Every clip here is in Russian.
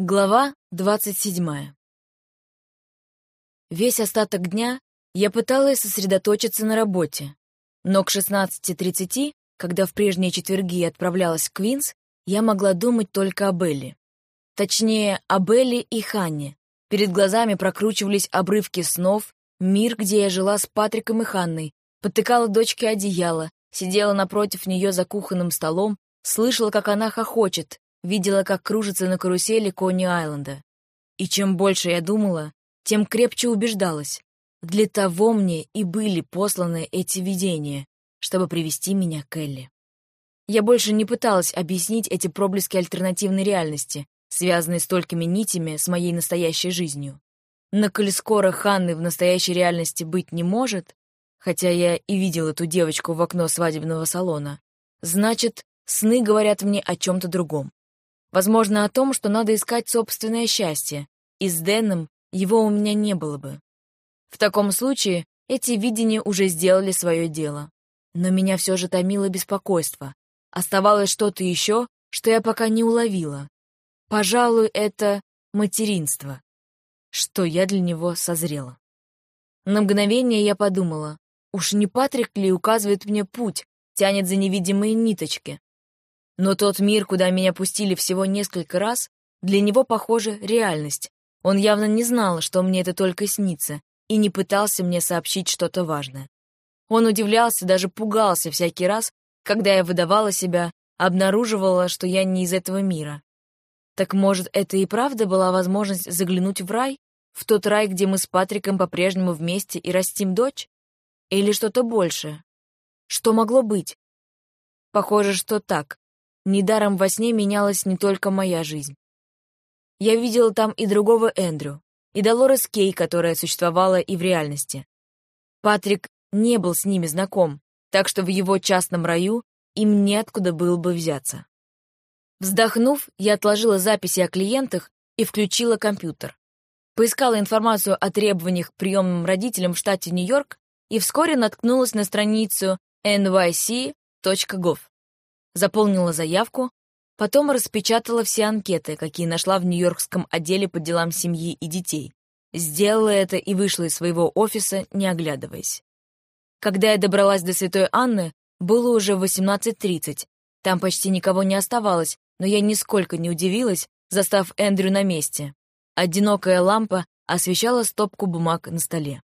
Глава двадцать седьмая. Весь остаток дня я пыталась сосредоточиться на работе, но к 16.30, когда в прежние четверги я отправлялась в Квинс, я могла думать только об Элли. Точнее, об Элли и Ханне. Перед глазами прокручивались обрывки снов, мир, где я жила с Патриком и Ханной, подтыкала дочке одеяло, сидела напротив нее за кухонным столом, слышала, как она хохочет, видела, как кружится на карусели Кони-Айленда. И чем больше я думала, тем крепче убеждалась. Для того мне и были посланы эти видения, чтобы привести меня к Элли. Я больше не пыталась объяснить эти проблески альтернативной реальности, связанные столькими нитями с моей настоящей жизнью. Но коль скоро Ханны в настоящей реальности быть не может, хотя я и видел эту девочку в окно свадебного салона, значит, сны говорят мне о чем-то другом. Возможно, о том, что надо искать собственное счастье, и с Дэном его у меня не было бы. В таком случае эти видения уже сделали свое дело. Но меня все же томило беспокойство. Оставалось что-то еще, что я пока не уловила. Пожалуй, это материнство. Что я для него созрела. На мгновение я подумала, уж не Патрик ли указывает мне путь, тянет за невидимые ниточки. Но тот мир, куда меня пустили всего несколько раз, для него, похоже, реальность. Он явно не знал, что мне это только снится, и не пытался мне сообщить что-то важное. Он удивлялся, даже пугался всякий раз, когда я выдавала себя, обнаруживала, что я не из этого мира. Так может, это и правда была возможность заглянуть в рай? В тот рай, где мы с Патриком по-прежнему вместе и растим дочь? Или что-то большее? Что могло быть? Похоже, что так. Недаром во сне менялась не только моя жизнь. Я видела там и другого Эндрю, и Долорес Кей, которая существовала и в реальности. Патрик не был с ними знаком, так что в его частном раю им неоткуда было бы взяться. Вздохнув, я отложила записи о клиентах и включила компьютер. Поискала информацию о требованиях к приемным родителям в штате Нью-Йорк и вскоре наткнулась на страницу nyc.gov заполнила заявку, потом распечатала все анкеты, какие нашла в Нью-Йоркском отделе по делам семьи и детей. Сделала это и вышла из своего офиса, не оглядываясь. Когда я добралась до Святой Анны, было уже 18.30. Там почти никого не оставалось, но я нисколько не удивилась, застав Эндрю на месте. Одинокая лампа освещала стопку бумаг на столе.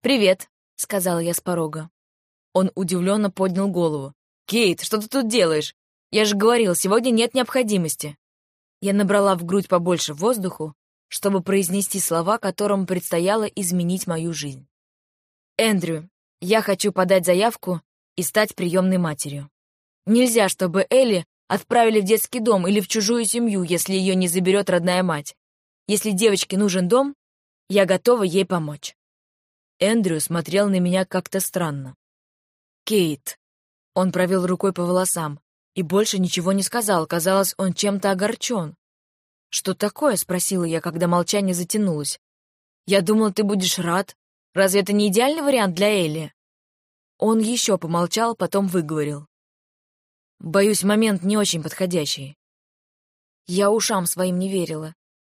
«Привет», — сказала я с порога. Он удивленно поднял голову. «Кейт, что ты тут делаешь? Я же говорил, сегодня нет необходимости». Я набрала в грудь побольше воздуху, чтобы произнести слова, которым предстояло изменить мою жизнь. «Эндрю, я хочу подать заявку и стать приемной матерью. Нельзя, чтобы Элли отправили в детский дом или в чужую семью, если ее не заберет родная мать. Если девочке нужен дом, я готова ей помочь». Эндрю смотрел на меня как-то странно. «Кейт, он провел рукой по волосам и больше ничего не сказал, казалось, он чем-то огорчен. «Что такое?» — спросила я, когда молчание затянулось. «Я думала, ты будешь рад. Разве это не идеальный вариант для Элли?» Он еще помолчал, потом выговорил. «Боюсь, момент не очень подходящий». Я ушам своим не верила.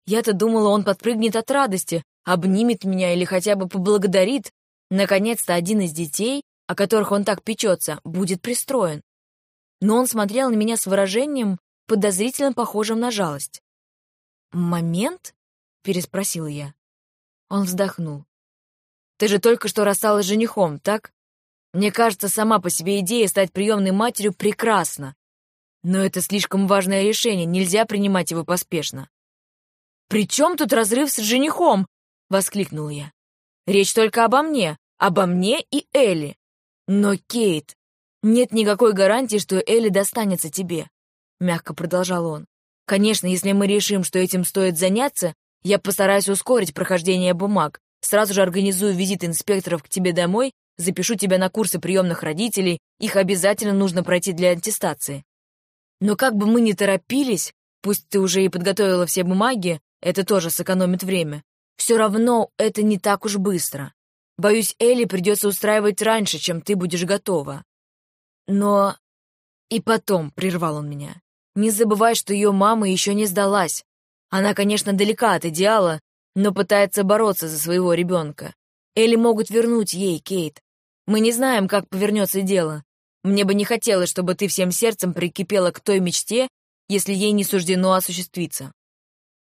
Я-то думала, он подпрыгнет от радости, обнимет меня или хотя бы поблагодарит. Наконец-то один из детей о которых он так печется, будет пристроен. Но он смотрел на меня с выражением, подозрительно похожим на жалость. «Момент?» — переспросил я. Он вздохнул. «Ты же только что рассталась с женихом, так? Мне кажется, сама по себе идея стать приемной матерью прекрасна. Но это слишком важное решение, нельзя принимать его поспешно». «При чем тут разрыв с женихом?» — воскликнул я. «Речь только обо мне, обо мне и Элли. «Но, Кейт, нет никакой гарантии, что Элли достанется тебе», — мягко продолжал он. «Конечно, если мы решим, что этим стоит заняться, я постараюсь ускорить прохождение бумаг, сразу же организую визит инспекторов к тебе домой, запишу тебя на курсы приемных родителей, их обязательно нужно пройти для аттестации. Но как бы мы ни торопились, пусть ты уже и подготовила все бумаги, это тоже сэкономит время, все равно это не так уж быстро. Боюсь, Элли придется устраивать раньше, чем ты будешь готова. Но... И потом, — прервал он меня, — не забывай, что ее мама еще не сдалась. Она, конечно, далека от идеала, но пытается бороться за своего ребенка. Элли могут вернуть ей, Кейт. Мы не знаем, как повернется дело. Мне бы не хотелось, чтобы ты всем сердцем прикипела к той мечте, если ей не суждено осуществиться.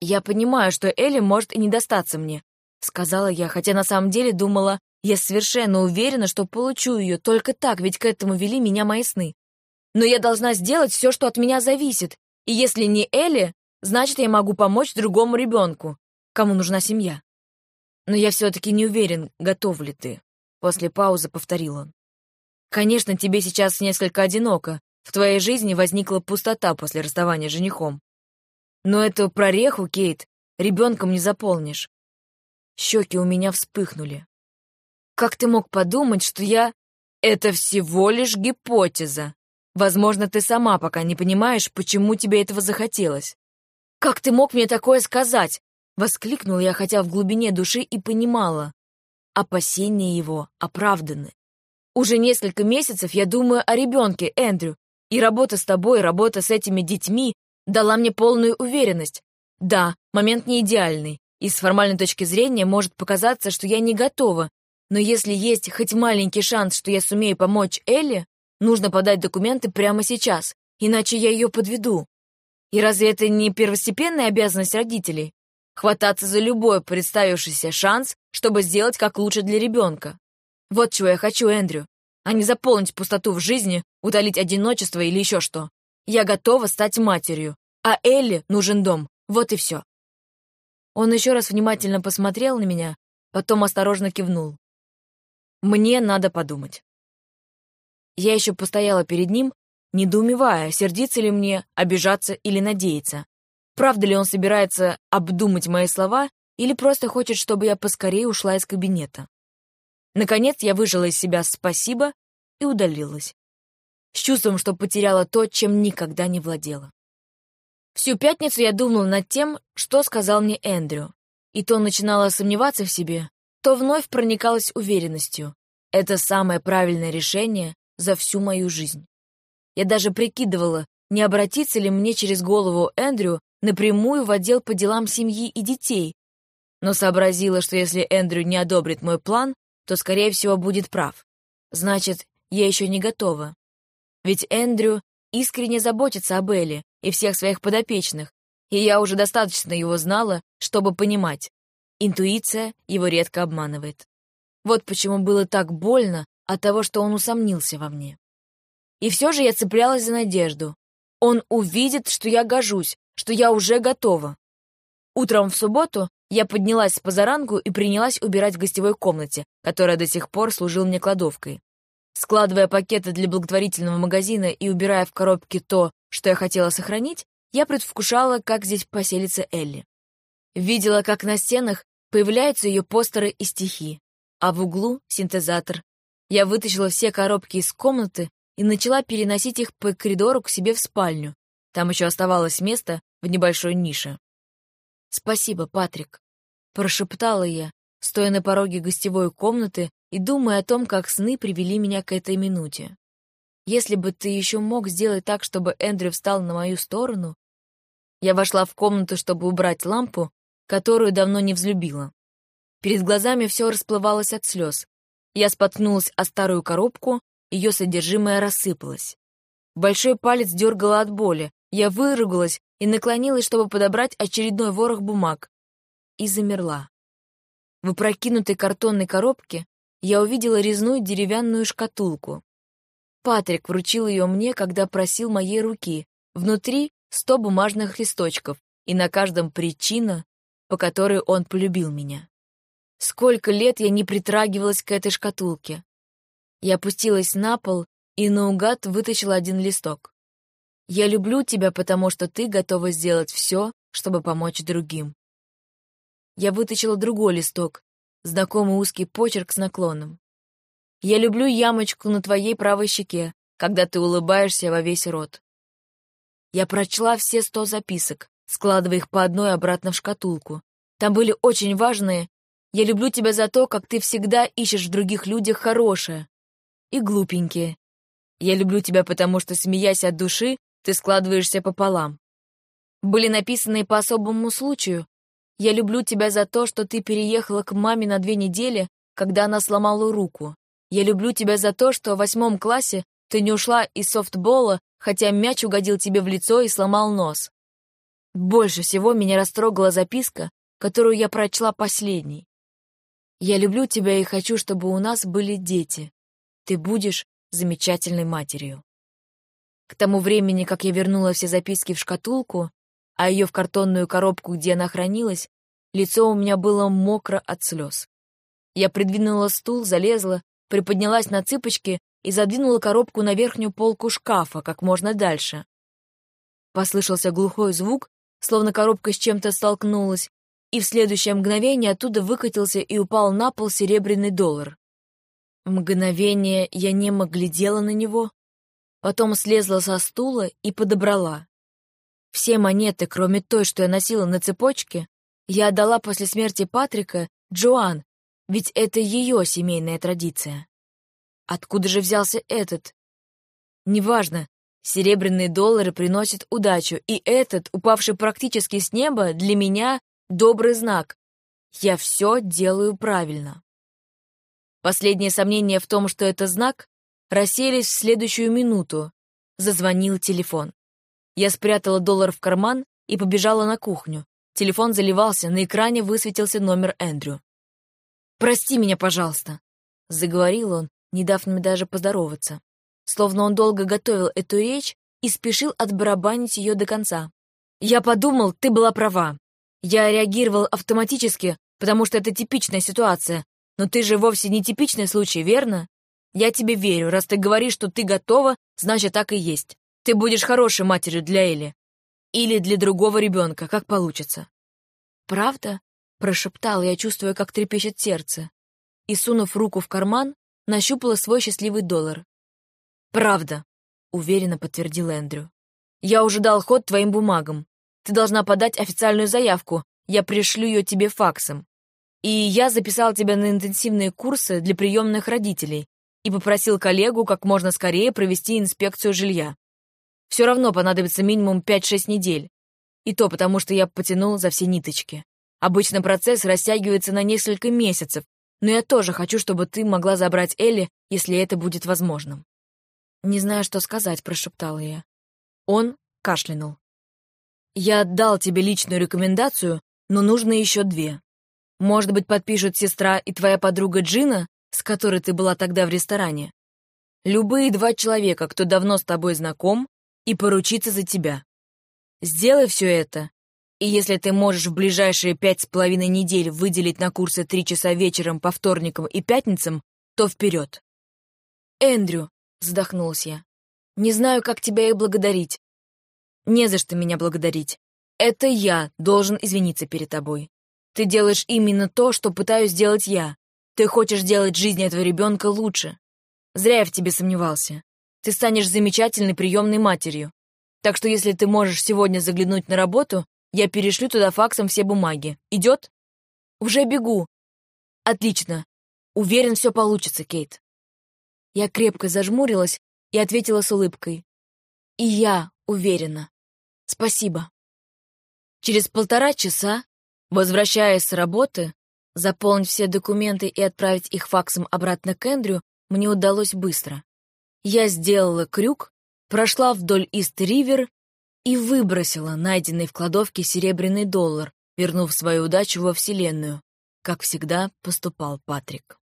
Я понимаю, что Элли может и не достаться мне, сказала я, хотя на самом деле думала, я совершенно уверена, что получу ее только так, ведь к этому вели меня мои сны. Но я должна сделать все, что от меня зависит, и если не Элли, значит, я могу помочь другому ребенку, кому нужна семья. Но я все-таки не уверен, готов ли ты. После паузы повторил он. Конечно, тебе сейчас несколько одиноко. В твоей жизни возникла пустота после расставания с женихом. Но эту прореху, Кейт, ребенком не заполнишь. Щеки у меня вспыхнули. Как ты мог подумать, что я... Это всего лишь гипотеза. Возможно, ты сама пока не понимаешь, почему тебе этого захотелось. Как ты мог мне такое сказать? Воскликнула я, хотя в глубине души и понимала. Опасения его оправданы. Уже несколько месяцев я думаю о ребенке, Эндрю, и работа с тобой, работа с этими детьми дала мне полную уверенность. Да, момент не идеальный, и с формальной точки зрения может показаться, что я не готова, но если есть хоть маленький шанс, что я сумею помочь Элли, нужно подать документы прямо сейчас, иначе я ее подведу. И разве это не первостепенная обязанность родителей? Хвататься за любой представившийся шанс, чтобы сделать как лучше для ребенка. Вот чего я хочу, Эндрю. А не заполнить пустоту в жизни, утолить одиночество или еще что. Я готова стать матерью, а Элли нужен дом. Вот и все. Он еще раз внимательно посмотрел на меня, потом осторожно кивнул. Мне надо подумать. Я еще постояла перед ним, недоумевая, сердиться ли мне, обижаться или надеяться. Правда ли он собирается обдумать мои слова или просто хочет, чтобы я поскорее ушла из кабинета? Наконец я выжила из себя «спасибо» и удалилась. С чувством, что потеряла то, чем никогда не владела. Всю пятницу я думала над тем, что сказал мне Эндрю, и то начинала сомневаться в себе, то вновь проникалась уверенностью. Это самое правильное решение за всю мою жизнь. Я даже прикидывала, не обратиться ли мне через голову Эндрю напрямую в отдел по делам семьи и детей, но сообразила, что если Эндрю не одобрит мой план, то, скорее всего, будет прав. Значит, я еще не готова. Ведь Эндрю искренне заботится об Элле и всех своих подопечных, и я уже достаточно его знала, чтобы понимать. Интуиция его редко обманывает. Вот почему было так больно от того, что он усомнился во мне. И все же я цеплялась за надежду. Он увидит, что я гожусь, что я уже готова. Утром в субботу я поднялась с позаранку и принялась убирать в гостевой комнате, которая до сих пор служила мне кладовкой. Складывая пакеты для благотворительного магазина и убирая в коробки то, что я хотела сохранить, я предвкушала, как здесь поселится Элли. Видела, как на стенах появляются ее постеры и стихи, а в углу — синтезатор. Я вытащила все коробки из комнаты и начала переносить их по коридору к себе в спальню. Там еще оставалось место в небольшой нише. «Спасибо, Патрик», — прошептала я, стоя на пороге гостевой комнаты и думая о том, как сны привели меня к этой минуте. «Если бы ты еще мог сделать так, чтобы Эндрю встал на мою сторону...» Я вошла в комнату, чтобы убрать лампу, которую давно не взлюбила. Перед глазами все расплывалось от слез. Я споткнулась о старую коробку, ее содержимое рассыпалось. Большой палец дергала от боли. Я выругалась и наклонилась, чтобы подобрать очередной ворох бумаг. И замерла. В опрокинутой картонной коробке я увидела резную деревянную шкатулку. Патрик вручил ее мне, когда просил моей руки. Внутри сто бумажных листочков, и на каждом причина, по которой он полюбил меня. Сколько лет я не притрагивалась к этой шкатулке. Я опустилась на пол и наугад вытащила один листок. «Я люблю тебя, потому что ты готова сделать все, чтобы помочь другим». Я вытащила другой листок, знакомый узкий почерк с наклоном. «Я люблю ямочку на твоей правой щеке, когда ты улыбаешься во весь рот». Я прочла все сто записок, складывая их по одной обратно в шкатулку. Там были очень важные «Я люблю тебя за то, как ты всегда ищешь в других людях хорошее» и глупенькие, я люблю тебя, потому что, смеясь от души, ты складываешься пополам. были написаны по особому случаю. Я люблю тебя за то, что ты переехала к маме на две недели, когда она сломала руку. Я люблю тебя за то, что в восьмом классе ты не ушла из софтбола, хотя мяч угодил тебе в лицо и сломал нос. Больше всего меня растрогала записка, которую я прочла последней. «Я люблю тебя и хочу, чтобы у нас были дети. Ты будешь замечательной матерью». К тому времени, как я вернула все записки в шкатулку, а ее в картонную коробку, где она хранилась, лицо у меня было мокро от слез. Я придвинула стул, залезла, приподнялась на цыпочки и задвинула коробку на верхнюю полку шкафа как можно дальше. Послышался глухой звук, словно коробка с чем-то столкнулась, и в следующее мгновение оттуда выкатился и упал на пол серебряный доллар. Мгновение я немо глядела на него, потом слезла со стула и подобрала. Все монеты, кроме той, что я носила на цепочке, я отдала после смерти Патрика Джоан, ведь это ее семейная традиция. Откуда же взялся этот? Неважно, серебряные доллары приносят удачу, и этот, упавший практически с неба, для меня добрый знак. Я все делаю правильно. Последние сомнения в том, что это знак, рассеялись в следующую минуту. Зазвонил телефон. Я спрятала доллар в карман и побежала на кухню. Телефон заливался, на экране высветился номер Эндрю. «Прости меня, пожалуйста», — заговорил он, не дав мне даже поздороваться. Словно он долго готовил эту речь и спешил отбарабанить ее до конца. «Я подумал, ты была права. Я реагировал автоматически, потому что это типичная ситуация. Но ты же вовсе не типичный случай, верно? Я тебе верю. Раз ты говоришь, что ты готова, значит, так и есть. Ты будешь хорошей матерью для Эли. Или для другого ребенка, как получится. «Правда?» — прошептал я, чувствуя, как трепещет сердце. И, сунув руку в карман, нащупала свой счастливый доллар. «Правда», — уверенно подтвердил Эндрю. «Я уже дал ход твоим бумагам. Ты должна подать официальную заявку. Я пришлю ее тебе факсом. И я записал тебя на интенсивные курсы для приемных родителей и попросил коллегу как можно скорее провести инспекцию жилья. Все равно понадобится минимум 5-6 недель. И то потому, что я потянул за все ниточки. Обычно процесс растягивается на несколько месяцев, но я тоже хочу, чтобы ты могла забрать Элли, если это будет возможным. «Не знаю, что сказать», — прошептала я. Он кашлянул. «Я отдал тебе личную рекомендацию, но нужно еще две. Может быть, подпишут сестра и твоя подруга Джина, с которой ты была тогда в ресторане? Любые два человека, кто давно с тобой знаком, и поручиться за тебя. Сделай все это, и если ты можешь в ближайшие пять с половиной недель выделить на курсы три часа вечером по вторникам и пятницам, то вперед. «Эндрю», — вздохнулась я, — «не знаю, как тебя и благодарить». «Не за что меня благодарить. Это я должен извиниться перед тобой. Ты делаешь именно то, что пытаюсь сделать я. Ты хочешь сделать жизнь этого ребенка лучше. Зря я в тебе сомневался. Ты станешь замечательной приемной матерью. Так что если ты можешь сегодня заглянуть на работу, я перешлю туда факсом все бумаги. Идет? Уже бегу. Отлично. Уверен, все получится, Кейт. Я крепко зажмурилась и ответила с улыбкой. И я уверена. Спасибо. Через полтора часа, возвращаясь с работы, заполнить все документы и отправить их факсом обратно к Эндрю мне удалось быстро. Я сделала крюк, прошла вдоль Ист-Ривер и выбросила найденный в кладовке серебряный доллар, вернув свою удачу во Вселенную, как всегда поступал Патрик.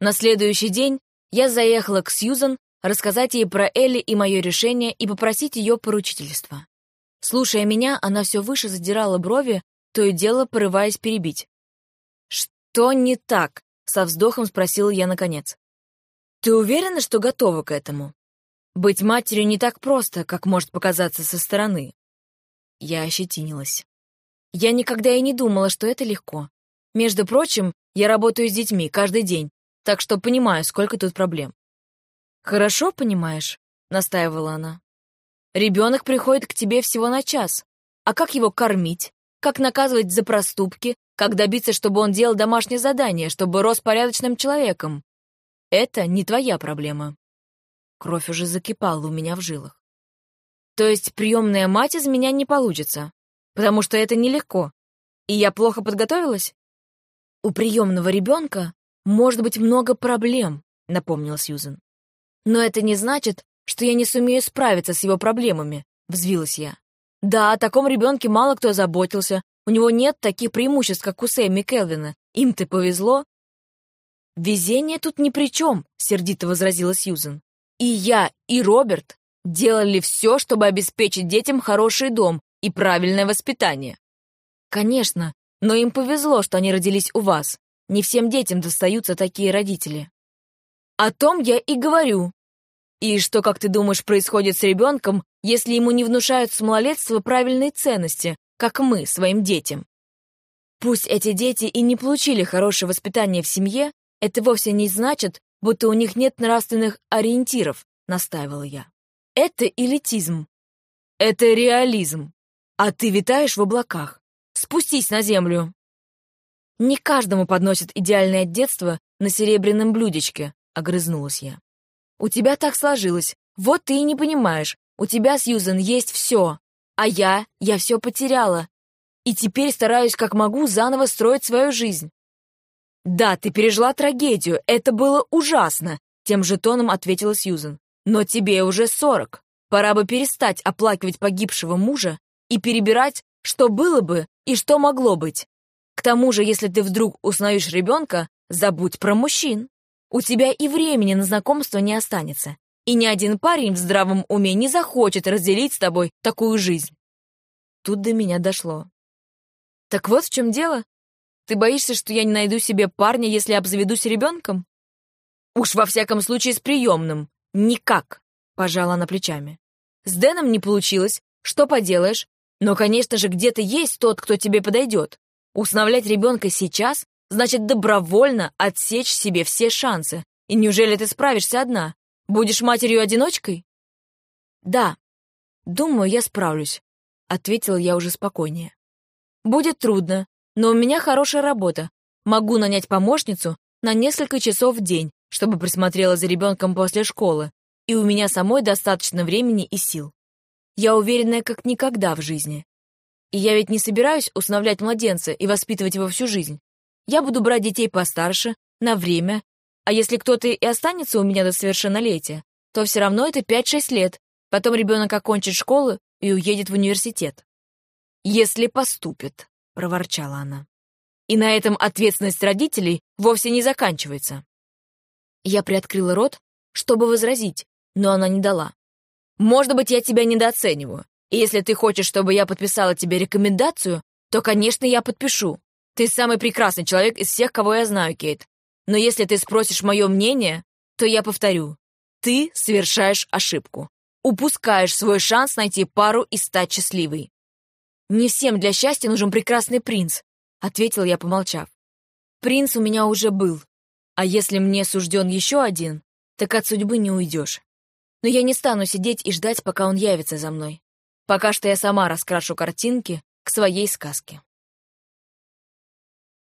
На следующий день я заехала к Сьюзан рассказать ей про Элли и мое решение и попросить ее поручительства. Слушая меня, она все выше задирала брови, то и дело порываясь перебить. «Что не так?» — со вздохом спросила я наконец. Ты уверена, что готова к этому? Быть матерью не так просто, как может показаться со стороны. Я ощетинилась. Я никогда и не думала, что это легко. Между прочим, я работаю с детьми каждый день, так что понимаю, сколько тут проблем. «Хорошо понимаешь», — настаивала она. «Ребенок приходит к тебе всего на час. А как его кормить? Как наказывать за проступки? Как добиться, чтобы он делал домашнее задание, чтобы рос порядочным человеком? Это не твоя проблема. Кровь уже закипала у меня в жилах. То есть приемная мать из меня не получится, потому что это нелегко. И я плохо подготовилась? У приемного ребенка может быть много проблем, напомнил Сьюзен. Но это не значит, что я не сумею справиться с его проблемами, взвилась я. Да, о таком ребенке мало кто заботился, у него нет таких преимуществ, как у Сэмми Келвина. Им-то повезло. «Везение тут ни при чем», — сердито возразила Сьюзен. «И я, и Роберт делали все, чтобы обеспечить детям хороший дом и правильное воспитание». «Конечно, но им повезло, что они родились у вас. Не всем детям достаются такие родители». «О том я и говорю. И что, как ты думаешь, происходит с ребенком, если ему не внушают с малолетства правильные ценности, как мы своим детям. Пусть эти дети и не получили хорошее воспитание в семье, это вовсе не значит, будто у них нет нравственных ориентиров, настаивала я. Это элитизм. Это реализм. А ты витаешь в облаках. Спустись на землю. Не каждому подносят идеальное детство на серебряном блюдечке, огрызнулась я. У тебя так сложилось. Вот ты и не понимаешь. У тебя, Сьюзен, есть все. А я, я все потеряла. И теперь стараюсь как могу заново строить свою жизнь. Да, ты пережила трагедию, это было ужасно, тем же тоном ответила Сьюзен. Но тебе уже сорок. Пора бы перестать оплакивать погибшего мужа и перебирать, что было бы и что могло быть. К тому же, если ты вдруг узнаешь ребенка, забудь про мужчин. У тебя и времени на знакомство не останется и ни один парень в здравом уме не захочет разделить с тобой такую жизнь. Тут до меня дошло. Так вот в чем дело. Ты боишься, что я не найду себе парня, если обзаведусь ребенком? Уж во всяком случае с приемным. Никак, пожала она плечами. С Дэном не получилось, что поделаешь, но, конечно же, где-то есть тот, кто тебе подойдет. Усыновлять ребенка сейчас значит добровольно отсечь себе все шансы. И неужели ты справишься одна? Будешь матерью-одиночкой? Да. Думаю, я справлюсь, ответила я уже спокойнее. Будет трудно, но у меня хорошая работа. Могу нанять помощницу на несколько часов в день, чтобы присмотрела за ребенком после школы, и у меня самой достаточно времени и сил. Я уверенная как никогда в жизни. И я ведь не собираюсь усыновлять младенца и воспитывать его всю жизнь. Я буду брать детей постарше, на время, а если кто-то и останется у меня до совершеннолетия, то все равно это 5-6 лет. Потом ребенок окончит школу и уедет в университет. «Если поступит», — проворчала она. И на этом ответственность родителей вовсе не заканчивается. Я приоткрыла рот, чтобы возразить, но она не дала. «Может быть, я тебя недооцениваю. И если ты хочешь, чтобы я подписала тебе рекомендацию, то, конечно, я подпишу. Ты самый прекрасный человек из всех, кого я знаю, Кейт. Но если ты спросишь мое мнение, то я повторю. Ты совершаешь ошибку. Упускаешь свой шанс найти пару и стать счастливой. «Не всем для счастья нужен прекрасный принц», — ответил я, помолчав. «Принц у меня уже был, а если мне сужден еще один, так от судьбы не уйдешь. Но я не стану сидеть и ждать, пока он явится за мной. Пока что я сама раскрашу картинки к своей сказке».